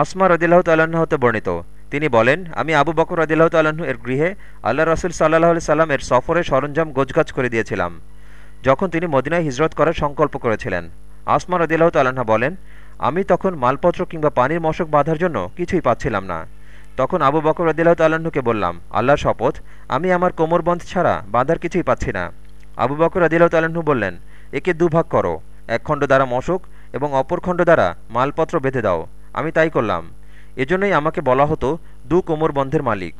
আসমা রদিল্লাহ তাল্লাহ্ন হতে বর্ণিত। তিনি বলেন, আমি আবু বকর রদিল্লাহ তাল্লাহ্ন এর গৃহে আল্লাহ রসুল সাল্লাহ আলি সাল্লাম এর সফরের সরঞ্জাম গোজগাজ করে দিয়েছিলাম, যখন তিনি মদিনায় হিজরত করার সংকল্প করেছিলেন। আসমা রদিল্লাহ তাল্লাহা বলেন, আমি তখন মালপত্র কিংবা পানির মশক বাঁধার জন্য কিছুই পাচ্ছিলাম না। তখন আবু বকর রদিল্লাহ তাল্লাহ্নকে বললাম, আল্লাহর শপথ, আমি আমার কোমরবন্ধ ছাড়া বাঁধার কিছুই পাচ্ছি না। আবু বকর রদিল্লাহ তাল্লাহ্ন বললেন, একে দুভাগ করো, এক খণ্ড দ্বারা মশক এবং অপর খণ্ড দ্বারা মালপত্র বেঁধে দাও। আমি তাই করলাম। এজন্যই আমাকে বলা হতো দু কোমর বন্ধের মালিক।